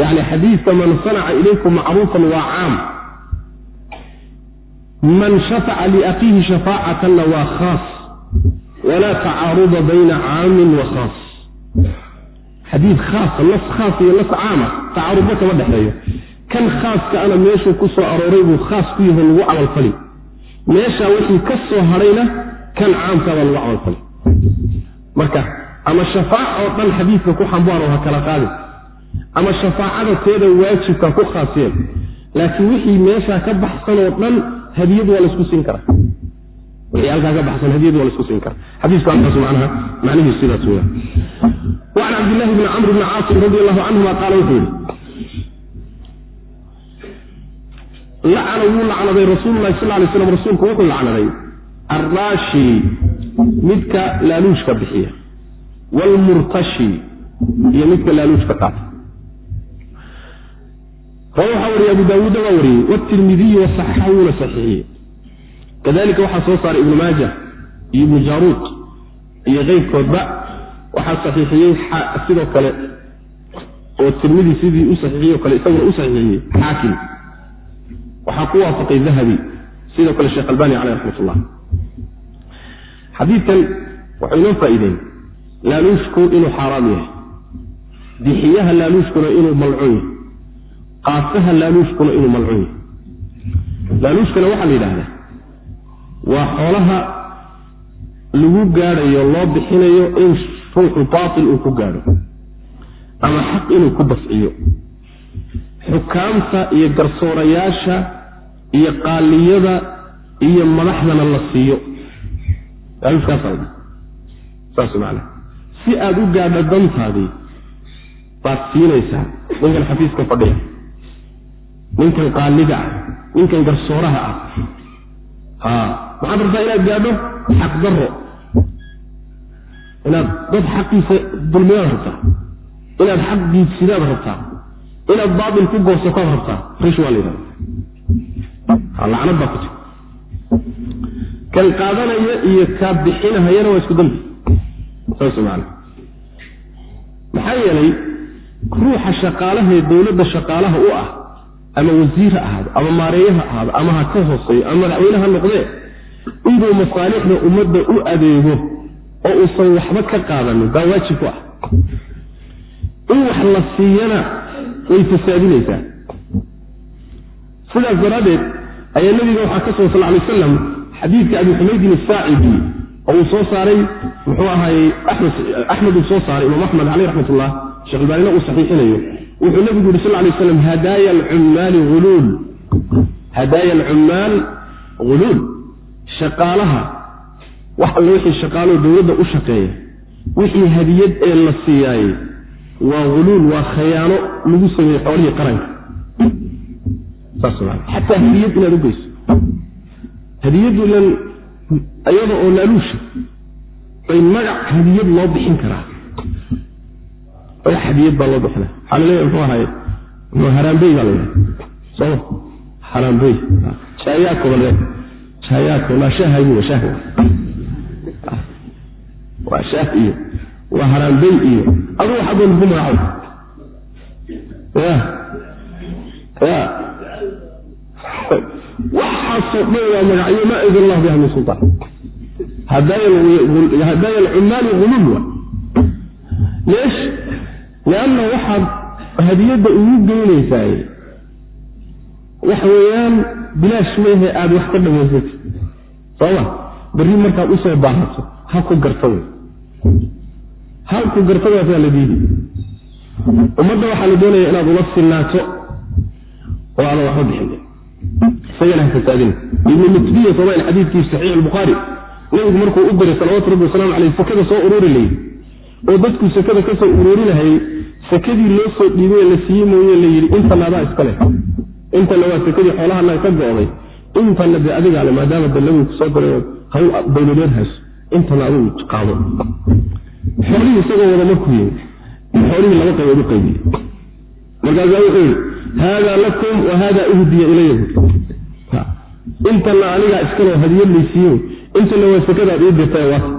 S1: Yani xadiidka man sanaca ilaykum macruufan waa caam man shafaca liaqiihi shafaacatanna waa khaas walaa tacaaruda bayna caamin wa khaas xadiid khaasa nas khaas iyo nas caama tacaarudba kama dhexeeyo. Kan khaaska ana meeshuu ku soo arooray buu khaas ku yaho lagu camalfali meeshaa wixii ka soo hadhayna kan caamkaabaa lagu camalfali marka ama shafaac oo dhan xadiidka ku xambaaro ha kala qaadin. Ama shafaacada teeda waajibka ku khaaseen laakiin wixii meeshaa ka baxsan oo dhan hadiyad waa la isku siin karaa. Wixii halkaa ka baxsan hadiyad waa la isku siin karaa. Xadiisku halkaas macnaha macnihiisu sidaas weya wacan cabdillahi bni camr bni caasim radi allahu canhuma qaala wuxuu yidhi lacana wuu lacnaday rasuululahi sal lay slam rasuulku wuxuu lacnaday arraashi midka laaluushka bixiya waalmurtashi iyo midka laaluushka qaata waxaa wariyey abu daawuudda waa wariyey. Wtirmidiyu wasaxaxa wuuna saxiixiyey. Kadalika waxaa soo saaray ibnu maaja iyo ibnu jaaruud iyo keyrkoodba waxaa saxiixiyey sidoo kale oo tirmidi sidii u saxiixiyey o kale isaguna u saxiixiyey xaakim. Waxaa ku waafaqay dahabi sidoo kale sheekh albani caleyh raxmat ullah xadiidkan wuxuu inoo faa'iideyn laaluushku inuu xaaraam yahay. Bixiyaha laaluushkuna inuu malcuun yahay qaasaha laaluushkuna inuu malcuun yahay. Laaluushkana waxaa la yidhaahdaa waa xoolaha lagu gaadhayo loo bixinayo in ruuxu baatil uu ku gaadho ama xaq inuu ku dafciyo. Xukaamta iyo garsoorayaasha iyo qaaliyada iyo madaxdana la siiyo. Laaluushkaasa saas maana si aada u gaadho dantaadii baad siinaysaa. Ninkan xafiiska fadhiya ninkan qaaliga ah ninkan garsooraha ah. Maxaad rabtaa inaad gaadho xaq daro inaad dad xaqiisa dulmiyaad rabtaa. Inaad xaq diidsidaad rabtaa. Inaad baatil ku goosakoad rabtaa. Rish waa la lacnad baa ku jir kan qaadanaya iyo kaa bixinahayana waa isku dambi saas man maxaa yeelay ruuxa shaqaalahee dowladda shaqaalaha u ah ama wasiir ha ahaado ama maareeye ha ahaado ama ha ka hooseeyo ama madaxweyne ha noqdee inuu masaalixda ummadda u adeego oo uusan waxba ka qaadanin. Baa waajib ku ah. In wax la siiyana way fasaadinaysaa sidaas daraaddeed ayaa nebiga waxaa ka sugan sal ly wasalam xadiidka abi xumaydin asaacidi oo uu soo saaray muxuu ahaayey axmed uu soo saaray imaam axmed caleyh raxmat ullah shekh albaanina uu saxiixinayo wuxuu nebigu yuri sal lay slam hadaaya alcummaali huluul hadaaya alcummaal huluul shaqaalaha. Wax alle wixii shaqaaloo dowladda u shaqeeya wixii hadiyad ee la siiyaayey waa huluul waa khayaano lagu sameeyey xoolihii qaranka. Xataa hadiyad inaad u geyso. Hadiyaddu ilan iyada oo laaluusha bay magac hadiyad loo bixin karaa hadiyad baa loo bixina waxaa la leeyahay muxuu ahaye muxuu haraambey baa la soma haraambey jaayaadko bale jaayaadko waa shaahagu waa shaah waa shaah iyo waa haraambey iyo. Adu wax adoon ku magacow ya ya waxaasoo dhan waa magacyo maa idin allah biha min sultaan. Hadaaya alcummaali hulul wa lianna waxaad hadiyadda ugu geynaysaay waxa weeyaan bilaash meehe aada wax ka dhamaysatid sooma berri markaad u soo baahato ha ku garta wey ha ku gartadaasaa la diidi ummadda waxaa la doonaya inaad ula sinaato oo aadan waxba bixin isagana ha ibnu mutbiya sooma xadiidkii saxiix albukhaari nabigu markuu u diray salawaatu rabbi wasalaamu caleyh sakada soo ururi layid oo dadku sakada ka soo ururinahayey sakadii loo soo dhiibay la siiyey mooye la yidhi intana adaa iska leh. Intana waa sakadii xoolahana ka go'day. Intana dee adigaa le maadaama da nabigu ku soo diray hawl dawladeed hayso intana adigu qaado. Xoolihii isagoo wada markuu yimi xoolihii laba qaybood u qaybiyey markaasaa wuxuu yidhi haadaa lakum wa haadaa uhdiya ilaya intana anigaa iskaloo hadiyad laysiiye intana waa sakadaad ii dirtay waata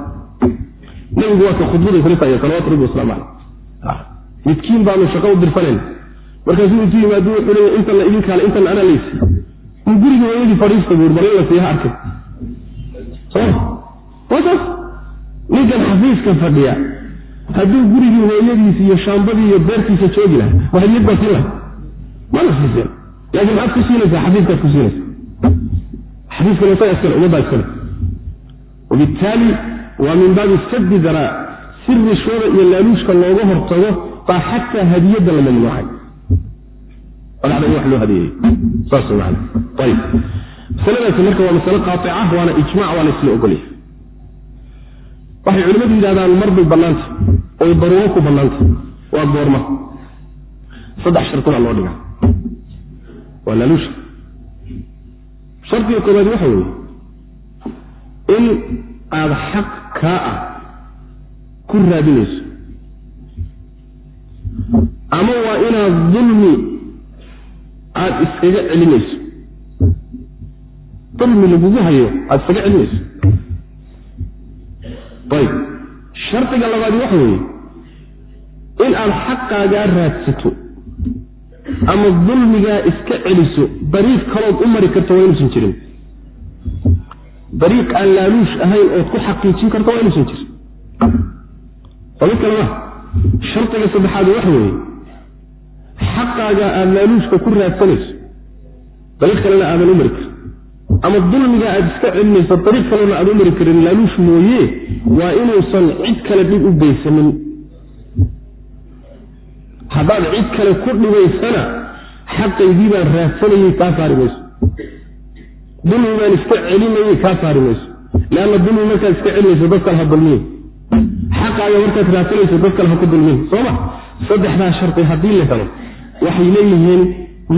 S1: nabigu waa ka khudbada kula taagay salawatu rabbi wasalaamu caleyh midkiin baanu shaqo u dirsanayna markaasuu intu yimaadu wuxuu leeya intana idinkaale intana anaa laysiiye in guriga hooyadii fadhiista buur bal in la siiya ha arkay. Soma waa saas. Ninkan xafiiska fadhiya hadduu gurigii hooyadiisa iyo shaambadii iyo beertiisa joogi laha waa hadiyad baa siin laha mana siiseen. Laakiin maxaad ku siinaysaa xafiiskaad ku siinaysa xafiiskana isaga iskale ummaddaa iskale. Wabittaali waa min baabi saddi daraa si rishwada iyo laaluushka looga hortago baa xataa hadiyadda la mamnuucay. Masaladaasi marka waa masale qaatica waana ijmac waa la ogolyahay. Waxay culimmadu yidhahdaan mar bay oy daruuro ku bannaanta. Waa goorma. Saddex sharti baa loo dhigaa. Waa laaluusha. Shardiga koobaad waxa weeye in aada xaq kaa ah ku raadinayso. Ama waa inaad dulmi aada iskaga celinayso. Dulmi lagugu hayo aada iskaga celinayso. Ayib. Shardiga labaadi waxa weeye in aad xaqaagaa raadsato ama dulmigaa iska celiso dariiq kalood u mari karto waa inuusan jirin dariiq aan laaluush ahayn ood ku xaqiijin karto waa inuusan jirin sami kalema shardiga saddexaad waxa weeye xaqaagaa aada laaluushka ku raadsanayso dariiq kalena aadan u mari karin. Ama dulmiga aada iska celinayso dariiq kalena aada u mari karin laaluush mooye waa inuusan cid kale dhib u geysanin. Haddaad cid kale ku dhibaysana xaqaydii baan raadsanayey kaa saari mayso dulmi baan iska celinayey kaa saari mayso. Leanna dulmi markaad iska celinayso dad kale ha dulmiye xaqaaga markaad raadsanayso dad kale ha ku dulmiye sooma saddexdaa shardi haddii la helo waxay leeyihiin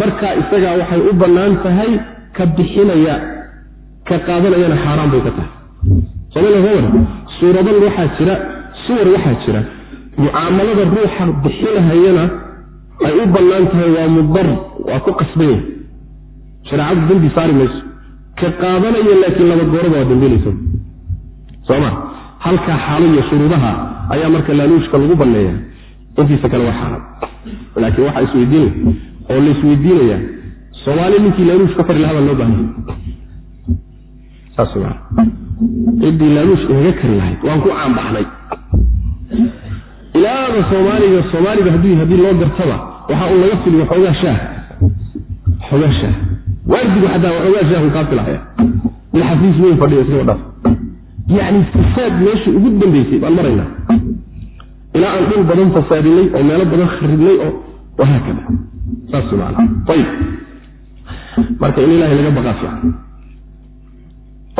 S1: markaa isagaa waxay u bannaan tahay ka bixinaya ka qaadanayana xaaraan bay ka tahay. Sooma suuradan waxaa jira suwar waxaa jira. Mucaamalada ruuxa bixinahayana ay u bannaan tahay waa mudar waa ku qasban yahay shareecadu dembi saari mayso ka qaadanaya laakiin laba gooraba waa dambeynaysa sooma halkaa xaalo iyo shuruudaha ayaa marka laaluushka lagu banneeya intiisa kale waa xaaraam laakiin waxaa isweydiinaya oo la soomaali ninkii laaluush ka fari lahabaa loo baahanya saas maa ciddii laaluush inaga kari lahayd waan ku caanbaxnay. Ilaada soomaaliga soomaaliga haddii loo gartaba waxaa un laga fili waxoogaa shaah. Waxoogaa shaah waardigu xataa waxoogaa shaahu kaa filahaya mid xafiis weyn fadhiyo isagoo dhaf yacni fasaad meeshii ugu dambeysay baan maraynaa ilaa aan dhul badan fasaadinay oo meelo badan kharibnay oo wahaakada saas maana ayib. Marka in ilaahay laga baqaa fiican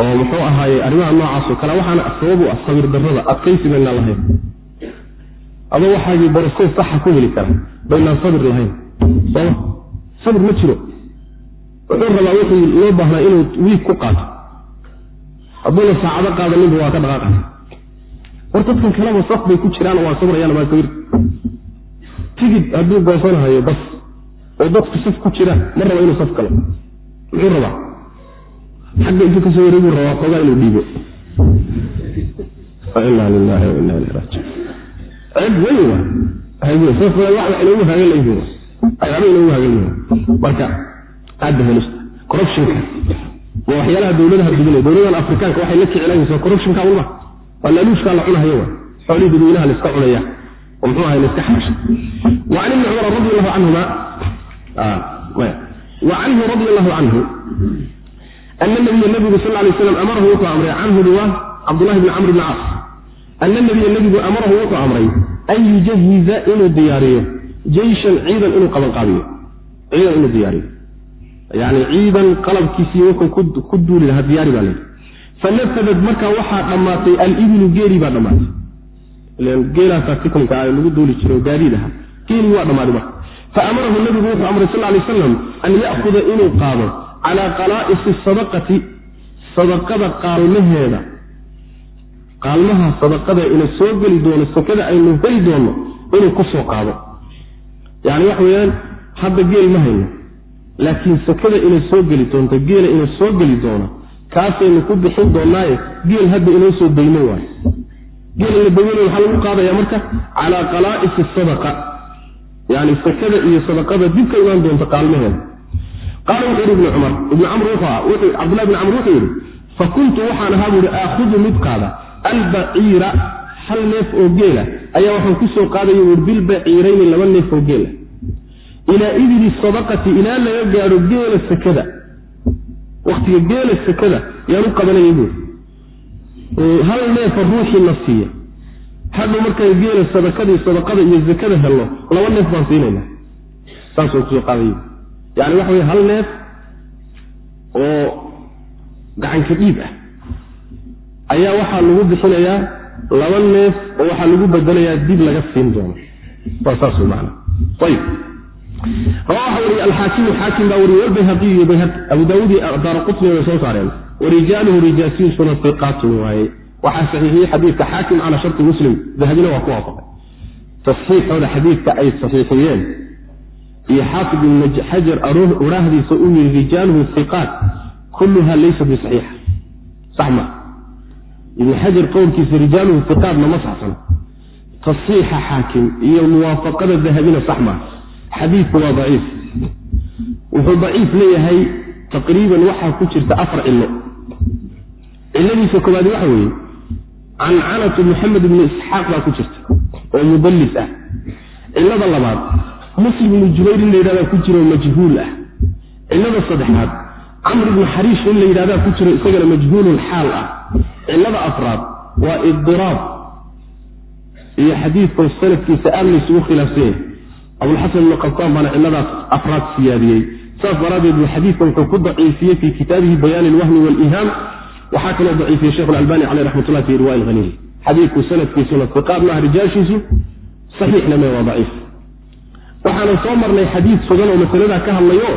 S1: oo muxuu ahaaye arrimaha noocaasoo kale waxaana sabab u ah sabir darrada adkaysi baynaan lahayn. Adoo waxaagii borosees saxa ku heli kara baynaan sabir lahayn. Sooma sabir ma jiro wuxuu rabaa wixii loo baahnaa inuu wiig ku qaato hadduuna saacado qaadaninba waa ka dhaqaaqaya war dadkan kaleba saf bay ku jiraan waa sabrayaan maa sabir tigid hadduu goosanahayo bas oo dadku saf ku jiraan ma raba inuu saf galo muxuu rabaa? Xagga intuu ka soo wareeguu rabaa xoogaa inuu dhiibo. Inaa lilahi wa inaa raajiun ceeb weyn wa wax inoogu hagan layihin waxba inoogu yihiin marka aadba helista corruptionka. Waa waxyaalaha dowladaha dugunay dowladahan afrikaanka waxay la kicilaysa corruptionka ulma waa laaluushkaa la cunahayo wa xoolihii dadweynaha la cunaya oo muxuu ahay la iska xarasha wa can ibni cumar radi allahu canhuma wa canhu radi allahu canhu ana nabiya nabigu sal lay slam amarahu wuxuu amray. Canhu riwaa cabdullahi bni camr bni caas ana nabiya nabigu amarahu wuxuu amray an yujahiza inuu diyaariyo. Jeyshan ciidan inuu qabanqaabiyo. Ciidan inuu diyaariyo yani ciidan qalabkiisii wuxuu ku duuli lahaa diyaari baa layidhi fanafadad markaa waxaa dhammaatay alibilu geeli baa dhammaatay geelaasaa tiknika ah lagu duuli jiro gaadiid aha geelii waa dhammaaday marka. Faamarahu nabigu wuxuu amray sal lay slam an ya'huda inuu qaado calaa qalaa'isi sadaqati sadaqada qaalmaheeda. Qaalmaha sadaqada ina soo geli doono sakada aynu heli doonno inuu ku soo qaado. Yani waxa weeyaan hadda geel ma hayno laakiin sakada inay soo geli doonto geela ina soo geli doono kaasaynu ku bixin doonaaye geel hadda inoo soo dayno waayo geela la daynay waxaa lagu qaadaya marka? Calaa qalaa'isi sadaqa. Yani sakada iyo sadaqada dib ka imaan doonta qaalmaheeda qaala wuxuu yidhi ibnu cumar ibnu camr wuxuu cabdullahi bni camr wuxuu yidhi fa kuntu waxaan ahaa buuhi aakhudu mid qaada albaciira hal neef oo geela. Ayaa waxaan ku soo qaadaya wuui bilbaciirayni laba neef oo geela ilaa ibili sadaqati ilaa laga gaadho geela sakada. Waktiga geela sakada yaan u qabanaya buuri hal neefa ruuxiina siiya. Hadhow markaan geela sadakadii sadaqada iyo zakada helno laba neef baan siinayna saasoo ku soo qaadaya yani waxa wey hal neef oo gacanka dhiib ah. Ayaa waxaa lagu bixinayaa laba neef oo waxaa lagu bedelayaa dib laga siin doono. Waa saas man ayb rawaxa wariye alxaakimu xaakim baa wariye walbayhaqiyu bayhaqi. Abu daawuud daara qutni way soo saareen. Warijaaluhu rijaasiisuna iqaatun waaye. Waxaa saxiixiyey xadiidka xaakim calaa sharti muslim. Dahabina waa ku waafaqay. Tasxiixooda xadiidka ay saxiixiyeen. Iyo xaafid ibn xajar oraahdiisa uu yihi rijaaluhu iqaat kulluha laysa bisaxiixa. Sax ma. Ibn xajar qowlkiisa rijaaluhu iqaatna ma saxsana tasxiixa xaakim iyo muwaafaqada dahabina sax maa xadiidku waa daciif. Wuxuu daciif leeyahay taqriiban waxaa ku jirta afar cilo ciladiisa koobaad waxa weeye cancanatu maxamed ibni isxaaq baa ku jirta oo mudallis ah. Cilada labaad muslim ibnu jubayr in la yidhahdaa ku jiro majhuul ah. Cilada saddexaad camr ibnu xariish in la yidhahdaa ku jiro isagana majhuulul xaal ah. Cilada afraad waa idiraab iyo xadiidkoo sanadkiisa aad laysugu khilaafsan yahay abulxasan ibnu qabtaan baana ciladaas afraad siyaadiyey. Saas daraaddeed buu xadiidka wuxuu ku daciifiyey fii kitaabihi bayaan ilwahmi waaliihaam waxaa kaloo daciifiyey shekh alalbani caleyh raxmatullah fi irwa alhaniil xadiidku sanadkiisuna iqaad maaha rijaashiisu saxiixna mee waa daciif. Waxaana soo marnay xadiid sugan oo masaladaa ka hadlayo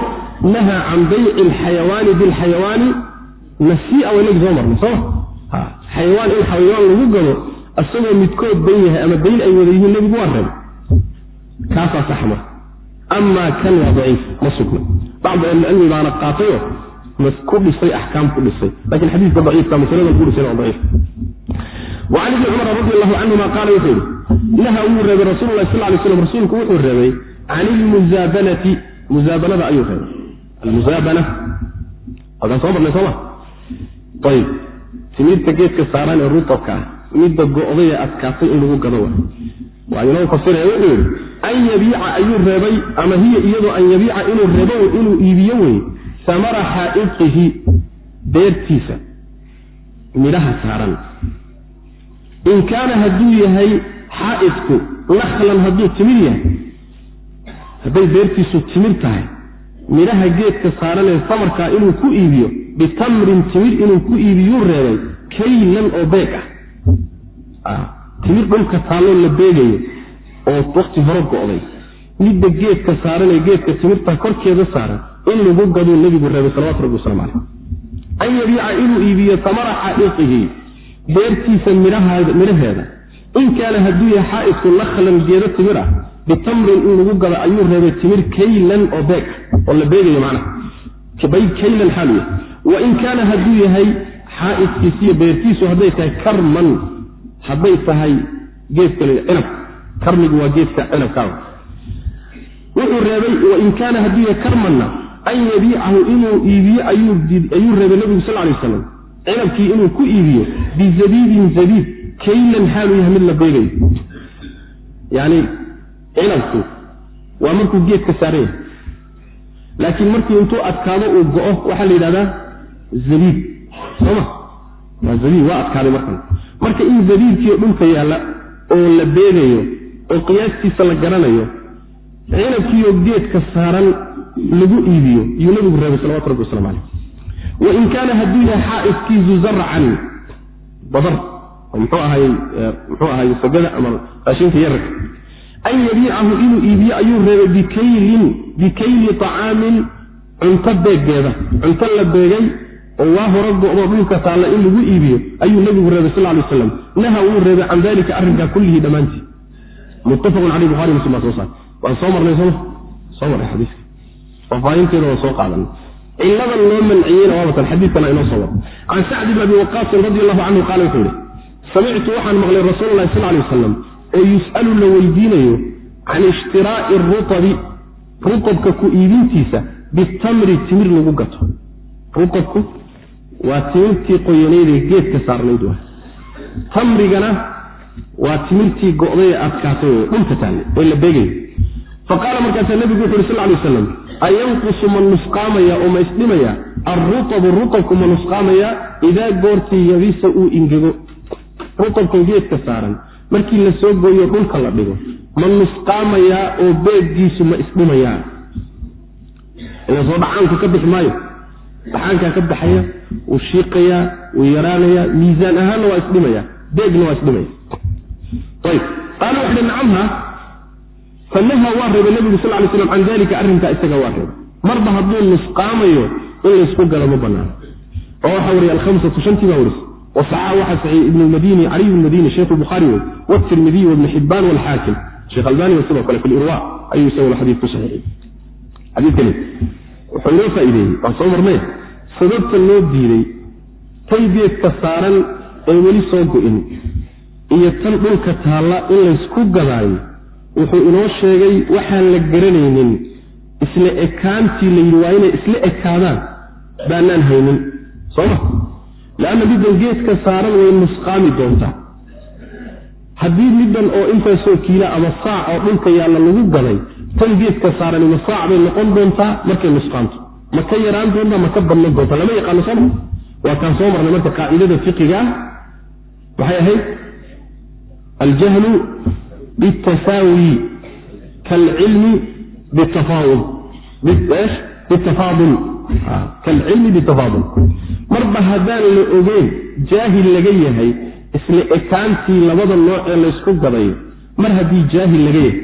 S1: nahaa can bayci alxayawaani bilxayawaani nasiia waynagi soo marnay soma xayawaan in xayawaan lagu gado isagoo midkood dayn yahay ama dayn ay wada yihiin nebigu waa reeb kaasaa sax marka amaa kan waa daciif ma sugna bacdu ahlicilmi baana qaatayo ku dhisay axkaam ku dhisay laakiin xadiiska daciifka masalada ku dhisay waa daciif wacan ibni cumar radi allahu canhuma qaala wuxuu yihi naha wuu reebay lah sal lay slam rasuulku wuxuu reebay can ilmuzaabanati muzaabanada ayuu reebay almuzaabana halkaan soo marnay sooma ayib timirta geedka saaran ee rutabka ah midda go'day ee adkaatay in lagu gado waa inoo fasiraya wuxuu yihi an yabiica ayuu reebay ama hiya iyadoo an yabiica inuu reebo inuu iibiyo wey samara xaa'iqihi beertiisa midhaha saaran. In kaana hadduu yahay xaa'idku naklan hadduu timir yahay hadday beertiisu timir tahay midhaha geedka saaran ee samarkaa inuu ku iibiyo bitamrin timir inuu ku iibiyuu reebay kaylan oo beeg ah. Timir dhulka taalloo la beegayo oo wakti hore go'day. Midda geedka saaran ee geedka timirta korkeeda saaran in lagu gaduu nebigu reebay salawatu rabbi waslamu caleyh an yabiica inuu iibiyo tamara xaa'iqihi beertiisa midhaheeda in kaana hadduu yahay xaa'idku nakhlan geedo timir ah bitamrin in lagu gado ayuu reebay timir kaylan oo beeg oo la beegayo macnaha. Kaylan xaalu yahay. Wa in kaana hadduu yahay xaa'idkiisiyo beertiisu hadday tahay karman hadday tahay geedka cinab karmigu waa geedka cinabkaa wuxuu reebay wain kaana hadduu yahay karmanna an yabiicahu inuu iibiyo ayuu reebay nabigu sal lay waslam cinabkii inuu ku iibiyo bizabiibin zabiib kaylan xaalu yahay mid la beegayo yani cinabku waa markuu geedka saaran yahay laakiin markii intuu adkaado uu go'o waxaa la yidhahdaa zabiib soma waa zabiib waa adkaaday markan. Marka in zabiibkiio dhulka yaalla oo la beegayo oo qiyaastiisa la garanayo cinabkiiyo geedka saaran lagu iibiyo yuu nabigu reebay salawatu rabbi waslamu caleyh wain kaana hadduu yahay xaa'idkiisu zarcan badar mxuu ahay muxuu ahay sagada ama raashinka yararka an yabiicahu inuu iibiyo ayuu reebay bikaylin bikayli طacaamin cunto beeggeeda cunto la beegay oo waa hora go'do dhulka taalla in lagu iibiyo ayuu nabigu reebay sal lay aslam naha wuu reebay can dalika arrinkaa kullihi dhammaantii muttafaqun caleyh buhari muslim baa soo saar waan soo marnay soma soo marnay xadiiska. Faafaahinteeda waan soo qaadanay ciladan loo manciyeyna waabatan xadiidkana inoo soo waro can sacd bn abi waqaasin radi allahu canhu qaala wuxuu yihi samictu waxaan maqlay rasuul sal lay wasalam oo yus'alu la weydiinayo can ishtiraa'i rutabi rutabka ku iibintiisa bitamri timir lagu gato. Rutabku waa timirtii qoyanaydee geedka saarnayd wa tamrigana waa timirtii go'day adkaatay oo dhulka taallay ee la beegay. Faqaala markaasaa nebigu wuxu uhi sal lay waslam ayanqusu ma nusqaamaya oo ma isdhimaya? Alrutabu rutabku ma nusqaamaya? Idaa goortii yabisa uu ingego rutabkan geedka saaran markii la soo gooyo dhulka la dhigo ma nusqaamayaa oo beeggiisu ma isdhimayaa ila soo dhacaanku ka bixi maayo. Dhaxaankaa ka baxaya wuu shiiqayaa wuu yaraanayaa miisaan ahaanna waa isdhimaya beegna waa isdhimaya qaala wuxu uhi nacamha fanaha waa reebay nabigu sal lay slam can dalika arrinkaa isaga waa reebay. Marba hadduu nusqaamayo in laysku galo ma banaano oo waxa wariya alhamsatu shantii baa waris. Wasaxaxa waxaa saxiix ibn lmadini caliy madini sheikh bukhaari wey wtirmidiy wibn xibaan walxaakim sheekh albaniga sidoo kale fi lirwa ayuu isaguna xadiid ku saxiixiyey xadiidkani wuxuu inoo faa'iideeyey waan soo marnay sababta loo diiday geedka saaran ee weli soo go-in iyo tan dhulka taalla in laysku gadaayo wuxuu inoo sheegay waxaan la garanaynin isla ekaantii la yidhi waa inay isla ekaadaan baanaan haynin. Sooma leanna middan geedka saaran way nusqaami doontaa. Haddii middan oo intaasoo kiila ama saac oo dhulka yaalla lagu gaday tan geedka saarani ma saac bay noqon doontaa markay nusqaanto. Ma ka yaraan doontaa ma ka badnan doontaa lama yaqaano sooma waa kaan soo marnay marka qaacidada fiqiga ah. Maxay ahayd aljahlu bitasaawi kalcilmi bitafaadul kalcilmi bitafaadul marba haddaan la ogeyn jaahil laga yahay isla ekaantii labada nooc ee laysku gadayo mar haddii jaahil laga yahay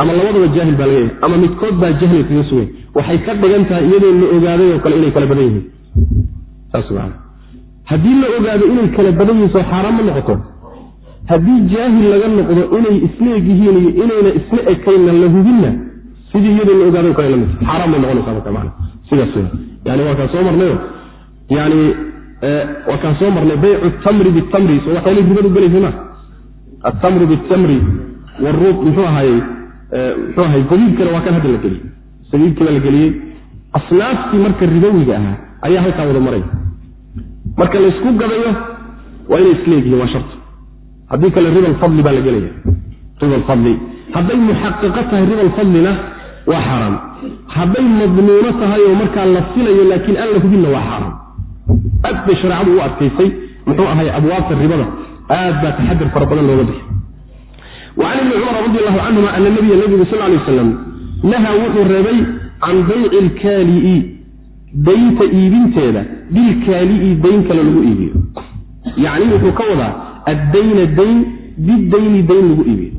S1: ama labadaba jaahil baa laga yahay ama midkood baa jahli kaga sugay waxay ka dhigan tahay iyadoo la ogaaday oo kale inay kala badan yihiin haddii la ogaado inay kala badan yihiin soo xaaraan ma noqoto haddii jaahil laga noqdo inay isla eg yihiin iyo inayna isla ekaynna la hubinna sidii iyadoo la ogaado kale la mid xaaraan bay noqonaysaa marka maana sidaas yani waa kaan soo marnayo yani waa kaan soo marnay baycu tamri bitamri. So waxyaala ribadu gelaysa ma atamru bitamri. Waruub muxuu ahaayey muxuu ahay zabiibkana waa kan hadda la geliyey. Zabiibkiibaa la geliyey asnaaftii marka ribowiga ahaa ayaa halkaa wada maraya marka laysku gadayo waa inay isla egyihin waa sharti haddii kale riba alfadli baa la gelaya riba alfadli hadday muxaqiqo tahay riba alfadlina waa xaaraam hadday madmuuno tahay oo markaa la filayo laakiin aan la hubinna waa xaaraam aad bay shareecadu u adkaysay. Muxuu ahay abwaabta ribada. Aad baa taxadir fara badan looga bixi. Wa can ibni cumar radi allahu canhuma ana nabiya nabigu sal lay waslam nahaa wuxuu reebay can bayci ilkaali'i daynta iibinteeda. Bilkaali'i dayn kale lagu iibiyo. Yacni wuxuu ka wadaa addayna dayn bidayni dayn lagu iibiyo.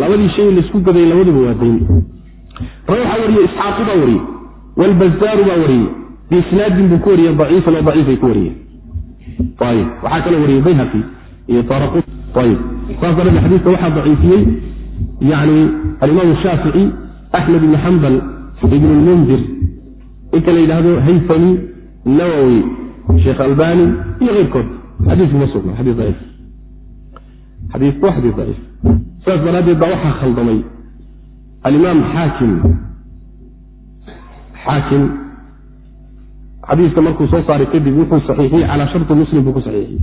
S1: Labadii shay laysku gaday labaduba waa dayn. Waxaa wariye isxaaqu baa wariyey wlbazaaru baa wariyey biisnaadin buu ku wariyey daciifan oo daciifay ku wariyeen ayib waxaa kaloo wariyey bayhaqi iyo taaraqu ayib saas daraadeed xadiidka waxaa daciifiyey yani alimaam shaafici axmed ibni xambal ibn lmundir inka la yidhaahdo haytami nawowi sheekh albani iyo keyrkood saas daraaddeed baa waxaa khaldamay alimaam xaakim. Xaakim xadiiska markuu soo saaray kadib wuxuu saxiixiyey calaa sharti muslim buu ku saxiixiyey.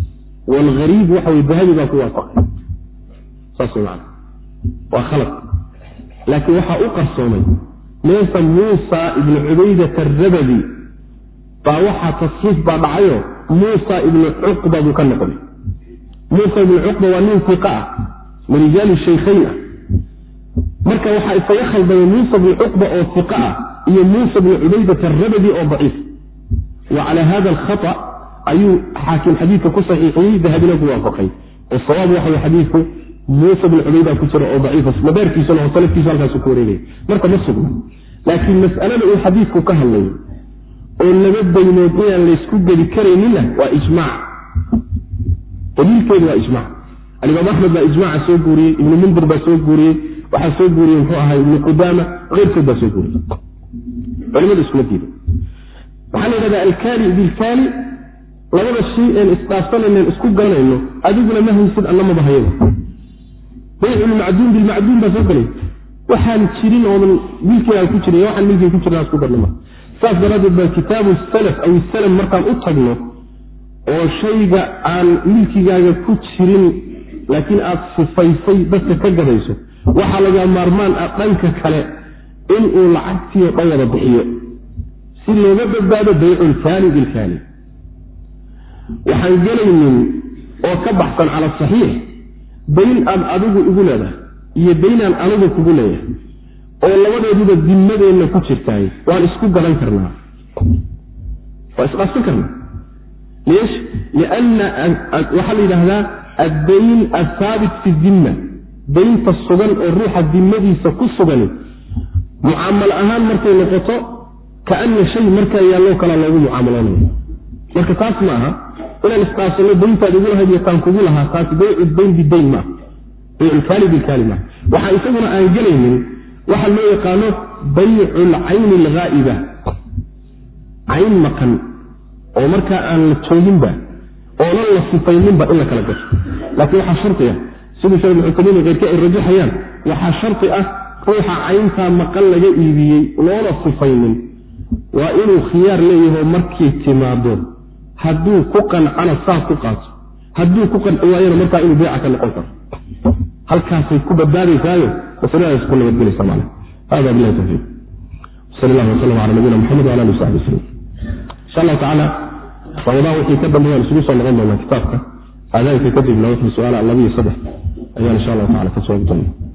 S1: Waalgariib waxa wey dahabi baa ku waafaqay. Saas way macana waa khalad. Laakiin waxaa u qarsoomay meesa muusa ibnu cubaydata arabadi baa waxaa tasxiif baa dhacayo muusa ibnu cuqba buu ka noqday. muusa ibnu cuqba waa nin fiqa ah min rijaali shaykhayn ah. Marka waxaa isaga khaldamay muusa bnu cuqba oo fiqa ah iyo muusa bnu cubaydata arabadi oo daciif. Wa calaa hada alkhata ayuu xaakim xadiidka ku saxiixiyey dahabina ku waafaqay. Oo sawaab waxa xadiidku muusa bnu cubayda ku jira oo daciifa madaarkiisana oo salafkiisu halkaasu ku wareegaya marka ma sugna laakiin mas'alada uu xadiidku ka hadlayo oo laba baynood inaan laysku geli karaynina waa ijmaac. Daliilkeedu waa ijmac alimaam axmed baa ijmaaca soo guuriyey ibnu mundir baa soo guuriyey waxaa soo guuriyey muxuu ahaa ibnu qudaama keyrkood baa soo guuriyey. Culimadu iskuma diida waxaa la yidhahdaa alkaali bilkaali labada shay een isdhaafsanaynen isku garanayno adiguna ma haysid annamaba hayada bayculmacduum bilmacduum baa soo galay. Waxaan jirin oodan milkigaa ku jirin waxaan milkiga ku jirin isku darnama saas daraaddeed baa kitaabu salaf aw salam markaan u tagno oo shayga aan milkigaaga ku jirin laakiin aad sifaysay dadka ka gadayso waxaa laga maarmaan ah dhanka kale inuu lacagtiio dhan wada bixiyo. Si looga badbaado bayculkaani bilkaani waxaan gelaynin oo ka baxsan cala saxiix dayn aad adigu igu leedahay iyo daynaan anigu kugu leeyahay oo labadooduba dimmadeenna ku jirtaay waan isku gadan karnaa. Waa isdhaafsan karnaa. Lianna waxaa la yidhaahdaa addayn athaabit fi dimma daynta sugan oo ruuxa dimmadiisa ku sugani. Mucaamal ahaan markay noqoto kaana shay markaa yaalloo kalaa loogu mucaamaloonaya marka taas ma aha inaan isdhaafsano dayntaad igu lahayd iyo taan kugu lahaa taasi baycu dayn bidayn maaha bayculkaali bilkaali maaha waxaa isaguna aan gelaynin waxaa loo yaqaano baycu lcayni alghaa'iba cayn maqan oo markaa aan la jooginba oonan la sifayninba in la kala gato laakiin waxaa shardi ah siduu sheekh ibnu cuthaymiin keyrka ay rajaxayaan waxaa shardi ah ruuxa cayntaa maqan laga iibiyey loona sifaynin waa inuu khiyaar leeyaho markay timaado hadduu ku qancana saa ku qaato. Hadduu ku qanci waayana markaa inuu beeca ka noqon karo halkaasay ku badbaadaysaayo masaladaas ku nabadgelaysa mal hada bilahi tawfiiq. Sal allah wasalam cala nabiyina maxamed wala ali wasaxbi wasalam insha allahu tacaala ramadaan wixii ka dambeeyaan isugu soo noqon doonaa kitaabka aadaanka kadibna wixii su'aala laba saddex ayaan insha allahu tacala ka doona